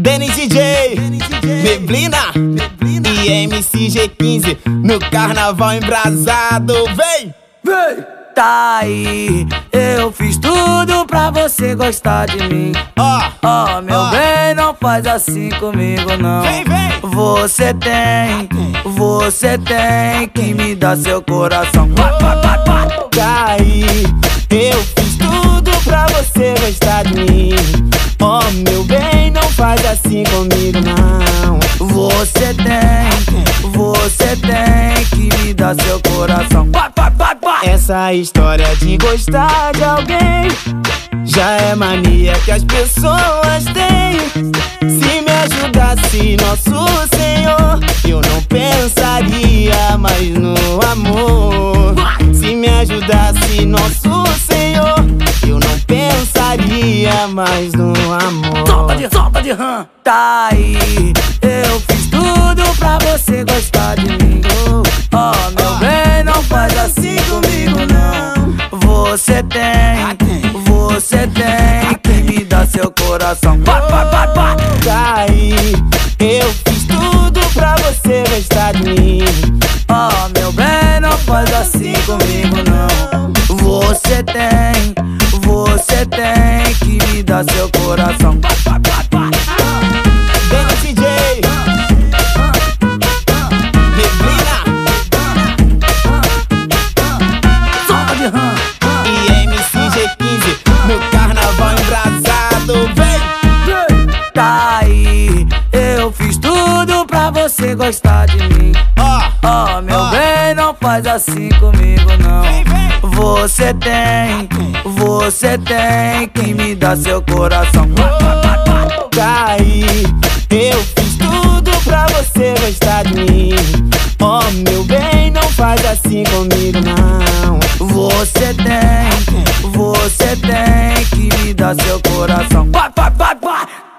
Denis DJ, Neblina e MCG15 no carnaval embrasado. Vem! Vem! Tá aí, eu fiz tudo pra você gostar de mim. Ó, Ó, oh, meu ó. bem, não faz assim comigo, não. Vem, vem! Você tem, você tem que me dar seu coração. Vai, vai, vai, vai. Faz assim comigo, não. Você tem, você tem que me dar seu coração. Essa história de gostar de alguém já é mania que as pessoas têm. Se me ajudasse nosso Senhor, eu não pensaria mais no amor. Se me ajudasse nosso Senhor, eu não pensaria mais no. De, rã. Tá aí, eu fiz tudo pra você gostar de mim. Ó, meu bem, não faz assim comigo, não. Você tem, você tem que me dar seu coração. Vai, vai, vai, vai. Tá aí, eu fiz tudo pra você gostar de mim. Ó, meu bem, não faz assim comigo, não. Você tem, você tem que me dar seu coração. E MCG15 no carnaval embrasado. Vem! Tá aí, eu fiz tudo pra você gostar de mim. Ó, Ó, meu bem, não faz assim comigo, não. Você tem, você tem que me dar seu coração. Tá aí, eu fiz tudo pra você gostar de mim. Ó, meu bem, não faz assim comigo, não. Você tem, você tem que me dar seu coração. Vai, vai, vai, vai.